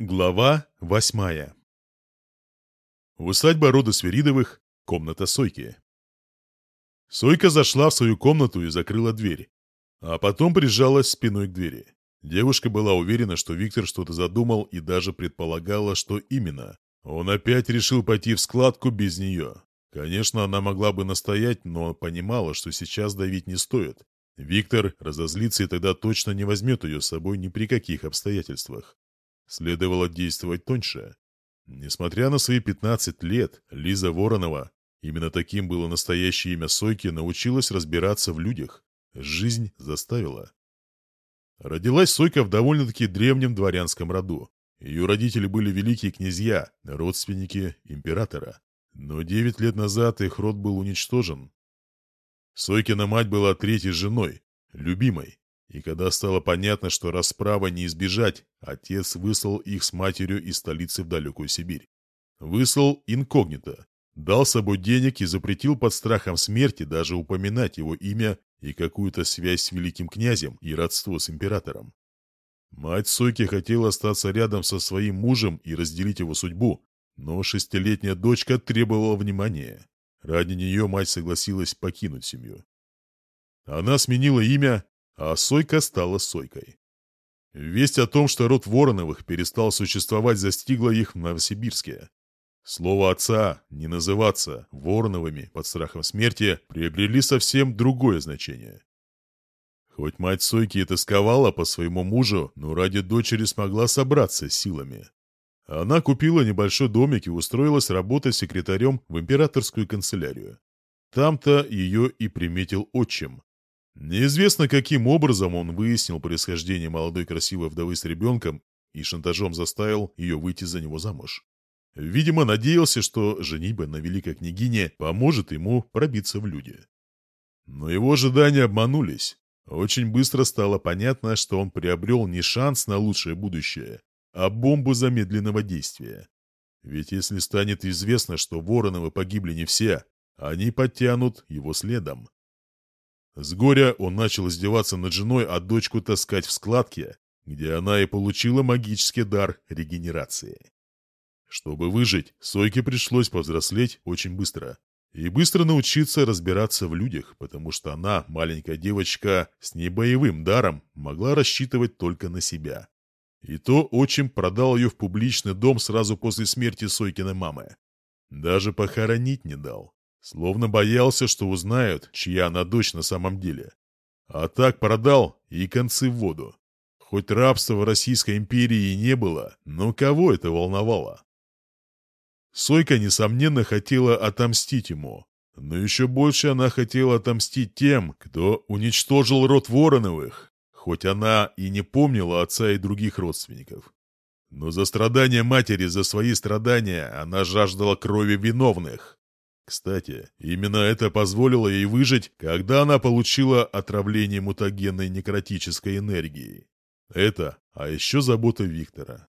Глава восьмая Усадьба рода Свиридовых, комната Сойки. Сойка зашла в свою комнату и закрыла дверь, а потом прижалась спиной к двери. Девушка была уверена, что Виктор что-то задумал и даже предполагала, что именно. Он опять решил пойти в складку без нее. Конечно, она могла бы настоять, но понимала, что сейчас давить не стоит. Виктор разозлится и тогда точно не возьмет ее с собой ни при каких обстоятельствах. Следовало действовать тоньше. Несмотря на свои 15 лет, Лиза Воронова, именно таким было настоящее имя Сойки, научилась разбираться в людях. Жизнь заставила. Родилась Сойка в довольно-таки древнем дворянском роду. Ее родители были великие князья, родственники императора. Но 9 лет назад их род был уничтожен. Сойкина мать была третьей женой, любимой. И когда стало понятно, что расправа не избежать, отец выслал их с матерью из столицы в далекую Сибирь. Выслал инкогнито, дал с собой денег и запретил под страхом смерти даже упоминать его имя и какую-то связь с великим князем и родство с императором. Мать Сойки хотела остаться рядом со своим мужем и разделить его судьбу, но шестилетняя дочка требовала внимания. Ради нее мать согласилась покинуть семью. Она сменила имя, а Сойка стала Сойкой. Весть о том, что род Вороновых перестал существовать, застигла их в Новосибирске. Слово отца «не называться» Вороновыми под страхом смерти приобрели совсем другое значение. Хоть мать Сойки и тосковала по своему мужу, но ради дочери смогла собраться силами. Она купила небольшой домик и устроилась работать секретарем в императорскую канцелярию. Там-то ее и приметил отчим, Неизвестно, каким образом он выяснил происхождение молодой красивой вдовы с ребенком и шантажом заставил ее выйти за него замуж. Видимо, надеялся, что женитьба на великой княгине поможет ему пробиться в люди. Но его ожидания обманулись. Очень быстро стало понятно, что он приобрел не шанс на лучшее будущее, а бомбу замедленного действия. Ведь если станет известно, что Вороновы погибли не все, они подтянут его следом. С горя он начал издеваться над женой, а дочку таскать в складке, где она и получила магический дар регенерации. Чтобы выжить, Сойке пришлось повзрослеть очень быстро. И быстро научиться разбираться в людях, потому что она, маленькая девочка с небоевым даром, могла рассчитывать только на себя. И то отчим продал ее в публичный дом сразу после смерти Сойкиной мамы. Даже похоронить не дал. Словно боялся, что узнают, чья она дочь на самом деле. А так продал и концы в воду. Хоть рабства в Российской империи и не было, но кого это волновало? Сойка, несомненно, хотела отомстить ему. Но еще больше она хотела отомстить тем, кто уничтожил род Вороновых, хоть она и не помнила отца и других родственников. Но за страдания матери, за свои страдания она жаждала крови виновных. Кстати, именно это позволило ей выжить, когда она получила отравление мутагенной некротической энергией. Это, а еще забота Виктора.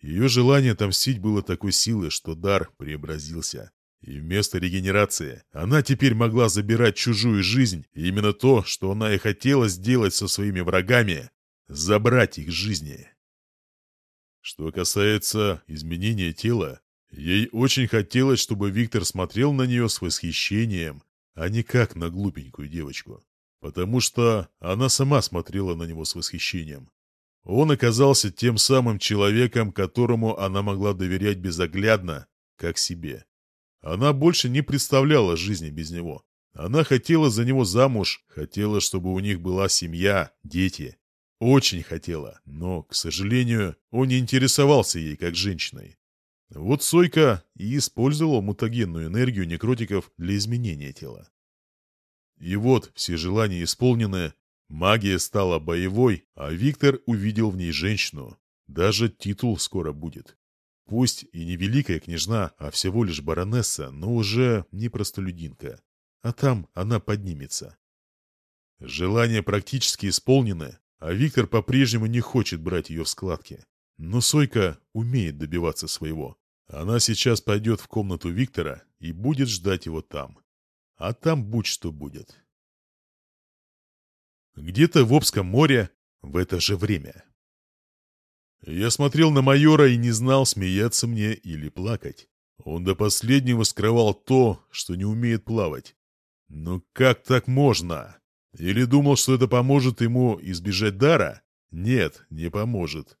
Ее желание отомстить было такой силы, что дар преобразился. И вместо регенерации она теперь могла забирать чужую жизнь, и именно то, что она и хотела сделать со своими врагами – забрать их жизни. Что касается изменения тела, Ей очень хотелось, чтобы Виктор смотрел на нее с восхищением, а не как на глупенькую девочку. Потому что она сама смотрела на него с восхищением. Он оказался тем самым человеком, которому она могла доверять безоглядно, как себе. Она больше не представляла жизни без него. Она хотела за него замуж, хотела, чтобы у них была семья, дети. Очень хотела, но, к сожалению, он не интересовался ей как женщиной. Вот Сойка и использовала мутагенную энергию некротиков для изменения тела. И вот все желания исполнены, магия стала боевой, а Виктор увидел в ней женщину. Даже титул скоро будет. Пусть и не великая княжна, а всего лишь баронесса, но уже не простолюдинка. А там она поднимется. Желания практически исполнены, а Виктор по-прежнему не хочет брать ее в складки. Но Сойка умеет добиваться своего. Она сейчас пойдет в комнату Виктора и будет ждать его там. А там будь что будет. Где-то в Обском море в это же время. Я смотрел на майора и не знал, смеяться мне или плакать. Он до последнего скрывал то, что не умеет плавать. Но как так можно? Или думал, что это поможет ему избежать дара? Нет, не поможет.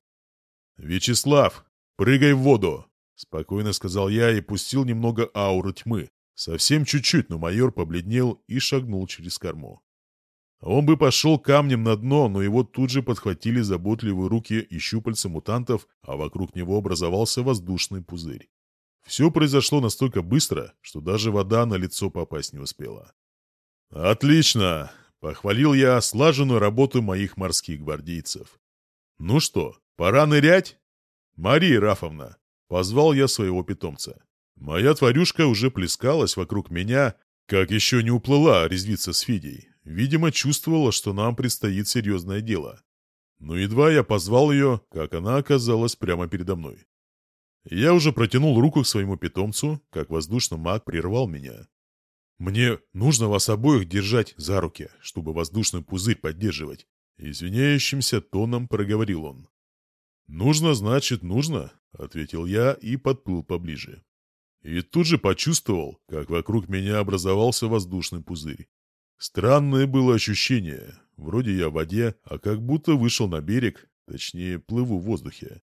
«Вячеслав, прыгай в воду!» Спокойно сказал я и пустил немного ауры тьмы. Совсем чуть-чуть, но майор побледнел и шагнул через корму. Он бы пошел камнем на дно, но его тут же подхватили заботливые руки и щупальца мутантов, а вокруг него образовался воздушный пузырь. Все произошло настолько быстро, что даже вода на лицо попасть не успела. «Отлично!» — похвалил я слаженную работу моих морских гвардейцев. «Ну что, пора нырять?» «Мария Рафовна, Позвал я своего питомца. Моя тварюшка уже плескалась вокруг меня, как еще не уплыла резвиться с Фидей. Видимо, чувствовала, что нам предстоит серьезное дело. Но едва я позвал ее, как она оказалась прямо передо мной. Я уже протянул руку к своему питомцу, как воздушный маг прервал меня. «Мне нужно вас обоих держать за руки, чтобы воздушный пузырь поддерживать», — извиняющимся тоном проговорил он. «Нужно, значит, нужно», — ответил я и подплыл поближе. И тут же почувствовал, как вокруг меня образовался воздушный пузырь. Странное было ощущение. Вроде я в воде, а как будто вышел на берег, точнее, плыву в воздухе.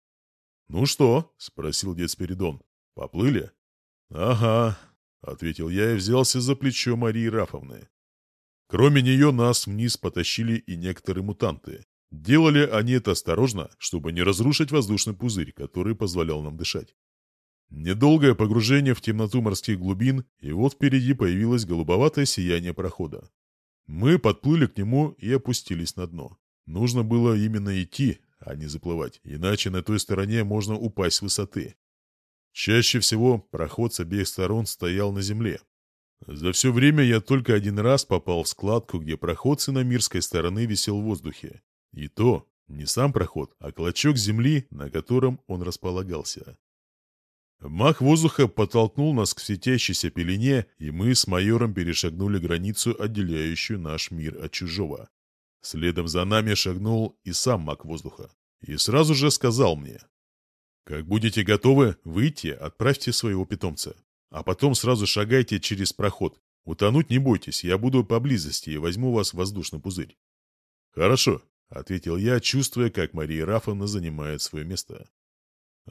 «Ну что?» — спросил дед Спиридон. «Поплыли?» «Ага», — ответил я и взялся за плечо Марии Рафовны. Кроме нее нас вниз потащили и некоторые мутанты. Делали они это осторожно, чтобы не разрушить воздушный пузырь, который позволял нам дышать. Недолгое погружение в темноту морских глубин, и вот впереди появилось голубоватое сияние прохода. Мы подплыли к нему и опустились на дно. Нужно было именно идти, а не заплывать, иначе на той стороне можно упасть с высоты. Чаще всего проход с обеих сторон стоял на земле. За все время я только один раз попал в складку, где проход с иномирской стороны висел в воздухе. И то не сам проход, а клочок земли, на котором он располагался. Мах воздуха подтолкнул нас к светящейся пелене, и мы с майором перешагнули границу, отделяющую наш мир от чужого. Следом за нами шагнул и сам маг воздуха. И сразу же сказал мне. «Как будете готовы, выйти, отправьте своего питомца. А потом сразу шагайте через проход. Утонуть не бойтесь, я буду поблизости и возьму вас в воздушный пузырь». «Хорошо», — ответил я, чувствуя, как Мария Рафовна занимает свое место.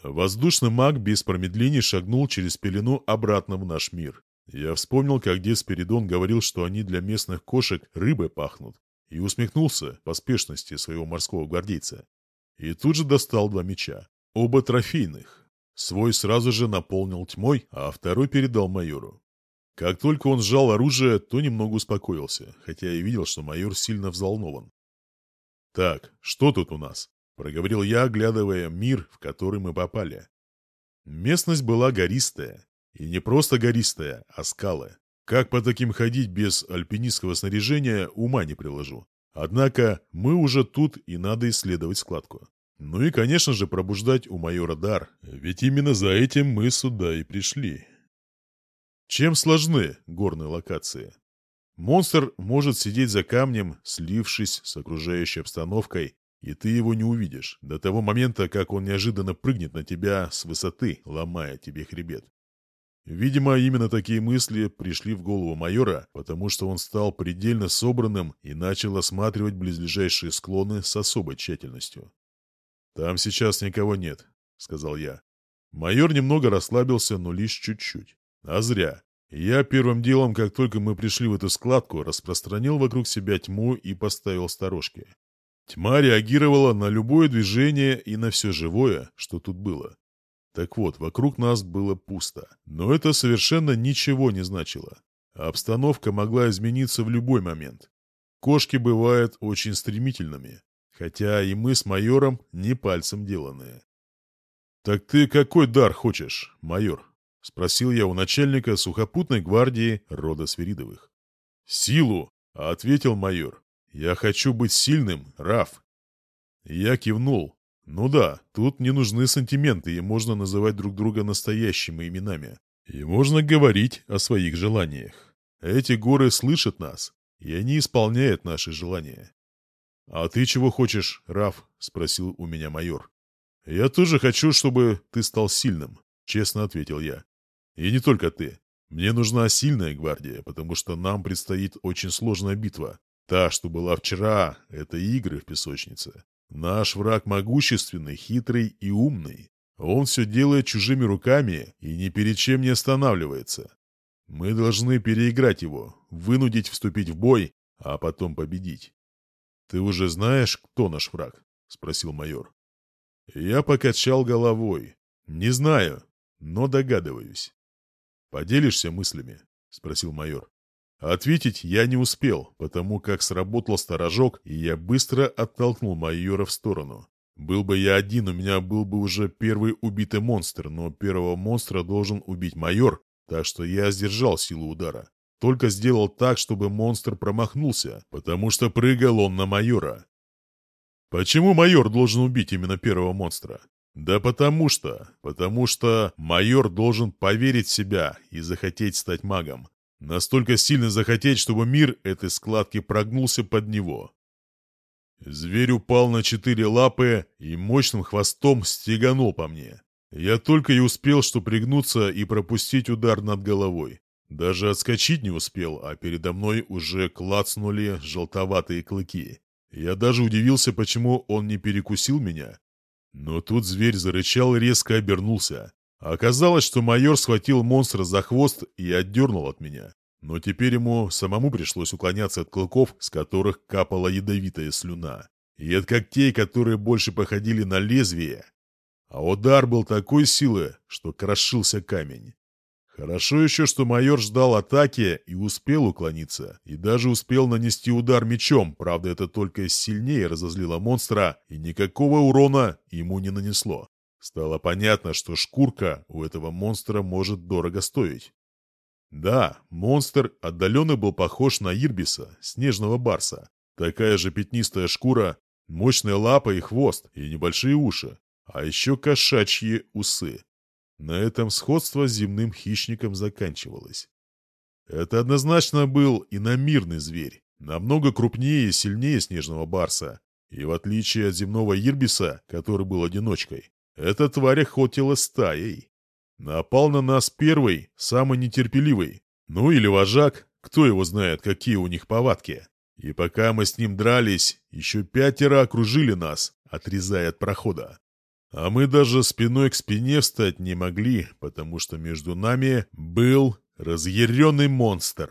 Воздушный маг без промедлений шагнул через пелену обратно в наш мир. Я вспомнил, как дед Спиридон говорил, что они для местных кошек рыбой пахнут, и усмехнулся поспешности своего морского гвардейца. И тут же достал два меча, оба трофейных. Свой сразу же наполнил тьмой, а второй передал майору. Как только он сжал оружие, то немного успокоился, хотя и видел, что майор сильно взволнован. Так, что тут у нас? Проговорил я, оглядывая мир, в который мы попали. Местность была гористая. И не просто гористая, а скалы. Как по таким ходить без альпинистского снаряжения, ума не приложу. Однако мы уже тут и надо исследовать складку. Ну и, конечно же, пробуждать у майора дар, ведь именно за этим мы сюда и пришли. Чем сложны горные локации? Монстр может сидеть за камнем, слившись с окружающей обстановкой, и ты его не увидишь до того момента, как он неожиданно прыгнет на тебя с высоты, ломая тебе хребет. Видимо, именно такие мысли пришли в голову майора, потому что он стал предельно собранным и начал осматривать близлежащие склоны с особой тщательностью. «Там сейчас никого нет», — сказал я. Майор немного расслабился, но лишь чуть-чуть. А зря. Я первым делом, как только мы пришли в эту складку, распространил вокруг себя тьму и поставил сторожки. Тьма реагировала на любое движение и на все живое, что тут было. Так вот, вокруг нас было пусто, но это совершенно ничего не значило. Обстановка могла измениться в любой момент. Кошки бывают очень стремительными, хотя и мы с майором не пальцем деланные. «Так ты какой дар хочешь, майор?» — спросил я у начальника сухопутной гвардии рода Свиридовых. «Силу!» — ответил майор. «Я хочу быть сильным, Раф!» Я кивнул. «Ну да, тут не нужны сантименты, и можно называть друг друга настоящими именами. И можно говорить о своих желаниях. Эти горы слышат нас, и они исполняют наши желания». «А ты чего хочешь, Раф?» — спросил у меня майор. «Я тоже хочу, чтобы ты стал сильным», — честно ответил я. И не только ты. Мне нужна сильная гвардия, потому что нам предстоит очень сложная битва. Та, что была вчера, это игры в песочнице. Наш враг могущественный, хитрый и умный. Он все делает чужими руками и ни перед чем не останавливается. Мы должны переиграть его, вынудить вступить в бой, а потом победить. «Ты уже знаешь, кто наш враг?» — спросил майор. Я покачал головой. «Не знаю, но догадываюсь. «Поделишься мыслями?» — спросил майор. Ответить я не успел, потому как сработал сторожок, и я быстро оттолкнул майора в сторону. Был бы я один, у меня был бы уже первый убитый монстр, но первого монстра должен убить майор, так что я сдержал силу удара. Только сделал так, чтобы монстр промахнулся, потому что прыгал он на майора. Почему майор должен убить именно первого монстра? Да потому что, потому что майор должен поверить в себя и захотеть стать магом. Настолько сильно захотеть, чтобы мир этой складки прогнулся под него. Зверь упал на четыре лапы и мощным хвостом стеганул по мне. Я только и успел, что пригнуться и пропустить удар над головой. Даже отскочить не успел, а передо мной уже клацнули желтоватые клыки. Я даже удивился, почему он не перекусил меня, но тут зверь зарычал и резко обернулся. Оказалось, что майор схватил монстра за хвост и отдернул от меня. Но теперь ему самому пришлось уклоняться от клыков, с которых капала ядовитая слюна, и от когтей, которые больше походили на лезвие. А удар был такой силы, что крошился камень. Хорошо еще, что майор ждал атаки и успел уклониться, и даже успел нанести удар мечом, правда это только сильнее разозлило монстра, и никакого урона ему не нанесло. Стало понятно, что шкурка у этого монстра может дорого стоить. Да, монстр отдаленно был похож на Ирбиса, снежного барса. Такая же пятнистая шкура, мощная лапа и хвост, и небольшие уши, а еще кошачьи усы. На этом сходство с земным хищником заканчивалось. Это однозначно был иномирный зверь, намного крупнее и сильнее снежного барса. И в отличие от земного ирбиса, который был одиночкой, эта тварь охотила стаей. Напал на нас первый, самый нетерпеливый. Ну или вожак, кто его знает, какие у них повадки. И пока мы с ним дрались, еще пятеро окружили нас, отрезая от прохода. А мы даже спиной к спине встать не могли, потому что между нами был разъяренный монстр.